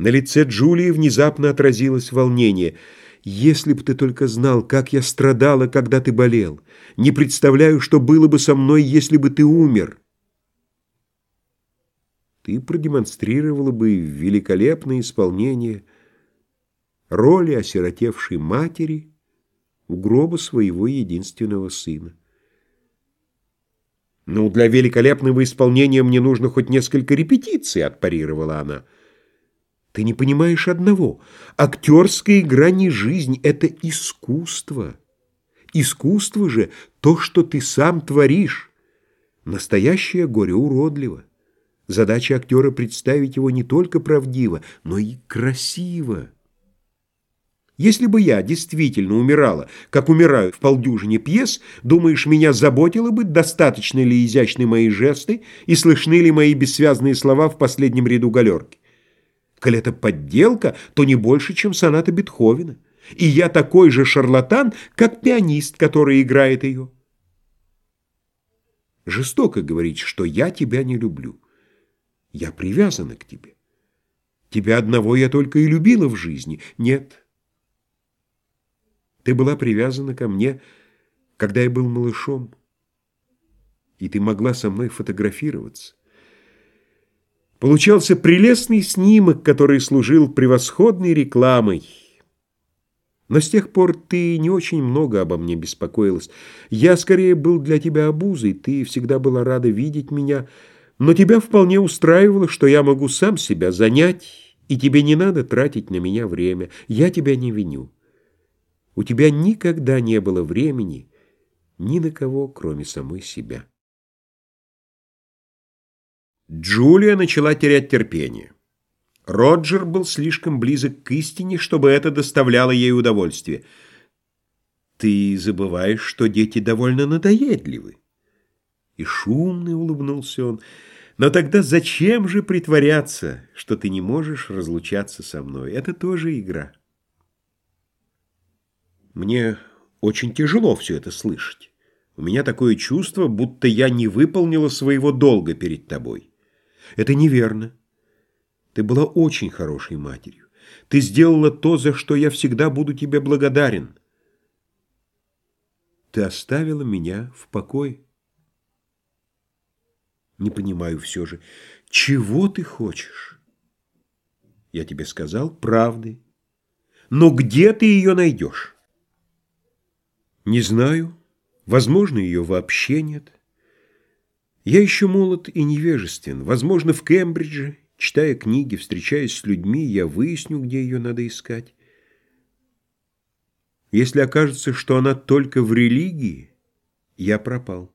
На лице Джулии внезапно отразилось волнение. «Если б ты только знал, как я страдала, когда ты болел! Не представляю, что было бы со мной, если бы ты умер!» Ты продемонстрировала бы великолепное исполнение роли осиротевшей матери у гроба своего единственного сына. «Ну, для великолепного исполнения мне нужно хоть несколько репетиций», — отпарировала она. Ты не понимаешь одного. Актерская игра не жизнь, это искусство. Искусство же — то, что ты сам творишь. Настоящее горе уродливо. Задача актера — представить его не только правдиво, но и красиво. Если бы я действительно умирала, как умираю в полдюжине пьес, думаешь, меня заботило бы, достаточно ли изящны мои жесты и слышны ли мои бессвязные слова в последнем ряду галерки? Коль это подделка, то не больше, чем соната Бетховена. И я такой же шарлатан, как пианист, который играет ее. Жестоко говорить, что я тебя не люблю. Я привязана к тебе. Тебя одного я только и любила в жизни. Нет. Ты была привязана ко мне, когда я был малышом, и ты могла со мной фотографироваться. Получался прелестный снимок, который служил превосходной рекламой. Но с тех пор ты не очень много обо мне беспокоилась. Я скорее был для тебя обузой, ты всегда была рада видеть меня, но тебя вполне устраивало, что я могу сам себя занять, и тебе не надо тратить на меня время. Я тебя не виню. У тебя никогда не было времени ни на кого, кроме самой себя. Джулия начала терять терпение. Роджер был слишком близок к истине, чтобы это доставляло ей удовольствие. «Ты забываешь, что дети довольно надоедливы». И шумный улыбнулся он. «Но тогда зачем же притворяться, что ты не можешь разлучаться со мной? Это тоже игра». Мне очень тяжело все это слышать. У меня такое чувство, будто я не выполнила своего долга перед тобой. Это неверно. Ты была очень хорошей матерью. Ты сделала то, за что я всегда буду тебе благодарен. Ты оставила меня в покое. Не понимаю все же, чего ты хочешь? Я тебе сказал правды. Но где ты ее найдешь? Не знаю. Возможно, ее вообще нет. Я еще молод и невежествен. Возможно, в Кембридже, читая книги, встречаясь с людьми, я выясню, где ее надо искать. Если окажется, что она только в религии, я пропал.